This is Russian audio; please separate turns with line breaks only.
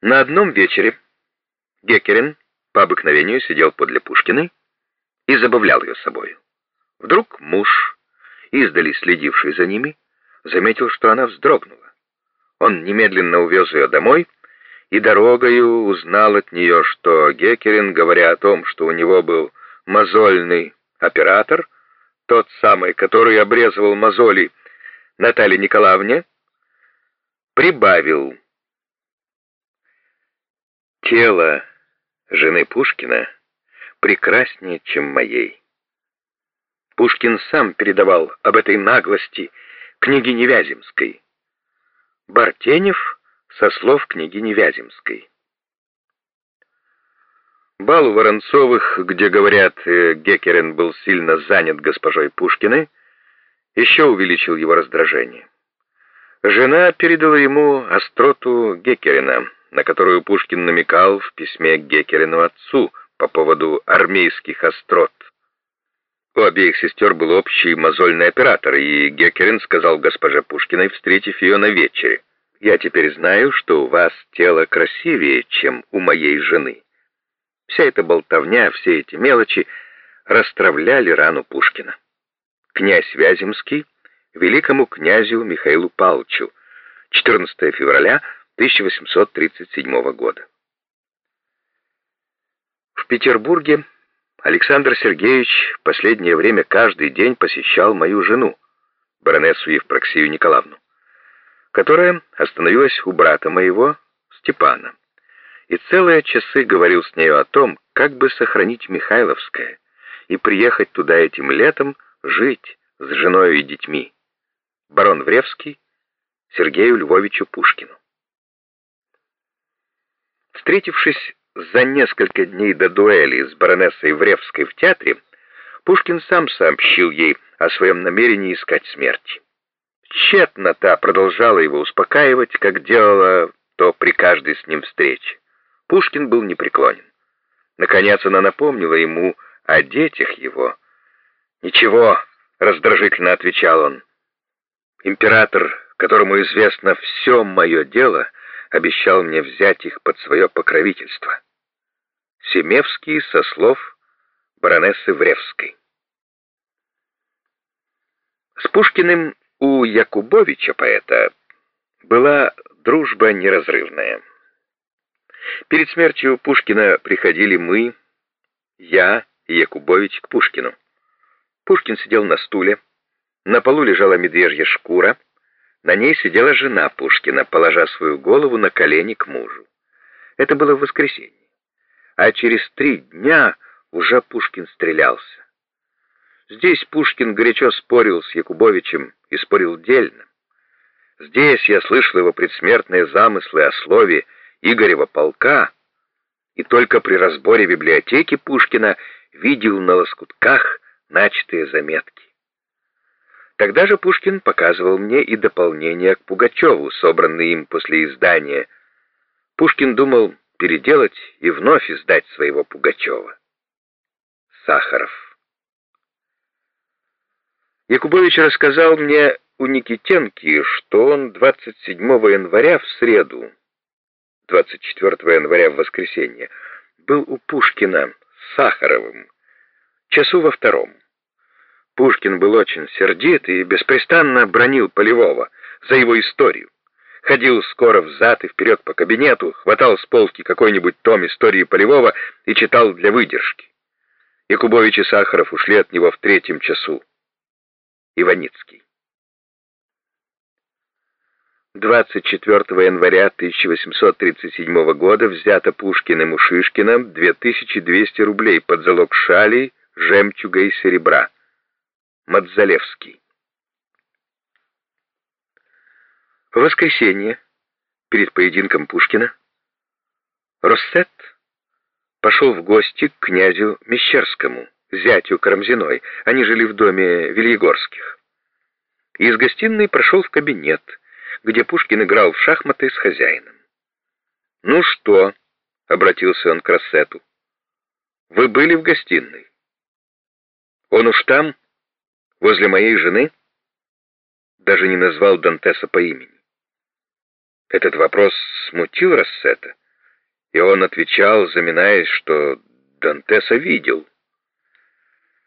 На одном вечере Геккерин по обыкновению сидел подле Пушкиной и забавлял ее собою. Вдруг муж, издали следивший за ними, заметил, что она вздрогнула. Он немедленно увез ее домой и дорогою узнал от нее, что Геккерин, говоря о том, что у него был мозольный оператор, тот самый, который обрезывал мозоли Наталье Николаевне, прибавил Тело жены Пушкина прекраснее, чем моей. Пушкин сам передавал об этой наглости княгине Вяземской. Бартенев со слов княгини Вяземской. Бал у Воронцовых, где, говорят, э, Геккерин был сильно занят госпожой Пушкиной, еще увеличил его раздражение. Жена передала ему остроту Геккерина — на которую Пушкин намекал в письме к отцу по поводу армейских острот. У обеих сестер был общий мозольный оператор, и Геккерин сказал госпоже Пушкиной, встретив ее на вечере, «Я теперь знаю, что у вас тело красивее, чем у моей жены». Вся эта болтовня, все эти мелочи расстравляли рану Пушкина. Князь Вяземский великому князю Михаилу Павловичу 14 февраля 1837 года. В Петербурге Александр Сергеевич в последнее время каждый день посещал мою жену, баронессу Евпроксию Николаевну, которая остановилась у брата моего, Степана, и целые часы говорил с нею о том, как бы сохранить Михайловское и приехать туда этим летом жить с женой и детьми. Барон Вревский Сергею Львовичу Пушкину. Встретившись за несколько дней до дуэли с баронессой Вревской в театре, Пушкин сам сообщил ей о своем намерении искать смерти. Тщетно та продолжала его успокаивать, как делала то при каждой с ним встрече. Пушкин был непреклонен. Наконец она напомнила ему о детях его. «Ничего», — раздражительно отвечал он. «Император, которому известно все мое дело, — обещал мне взять их под свое покровительство. Семевский со слов баронессы Вревской. С Пушкиным у Якубовича, поэта, была дружба неразрывная. Перед смертью Пушкина приходили мы, я и Якубович к Пушкину. Пушкин сидел на стуле, на полу лежала медвежья шкура, на ней сидела жена Пушкина, положа свою голову на колени к мужу. Это было в воскресенье. А через три дня уже Пушкин стрелялся. Здесь Пушкин горячо спорил с Якубовичем и спорил дельно. Здесь я слышал его предсмертные замыслы о слове Игорева полка, и только при разборе библиотеки Пушкина видел на лоскутках начатые заметки. Тогда же Пушкин показывал мне и дополнение к Пугачеву, собранные им после издания. Пушкин думал переделать и вновь издать своего Пугачева. Сахаров. Якубович рассказал мне у Никитенки, что он 27 января в среду, 24 января в воскресенье, был у Пушкина с Сахаровым, часу во втором. Пушкин был очень сердит и беспрестанно бронил Полевого за его историю. Ходил скоро взад и вперед по кабинету, хватал с полки какой-нибудь том истории Полевого и читал для выдержки. Якубович и Сахаров ушли от него в третьем часу. Иваницкий. 24 января 1837 года взято Пушкиным у Шишкина 2200 рублей под залог шали, жемчуга и серебра. Мадзалевский. В воскресенье, перед поединком Пушкина, Россет пошел в гости к князю Мещерскому, зятю Карамзиной. Они жили в доме Вильегорских. Из гостиной прошел в кабинет, где Пушкин играл в шахматы с хозяином. «Ну что?» — обратился он к Рассету. «Вы были в гостиной?» «Он уж там?» Возле моей жены?» Даже не назвал Дантеса по имени. Этот вопрос смутил Рассета. И он отвечал, заминаясь, что Дантеса видел.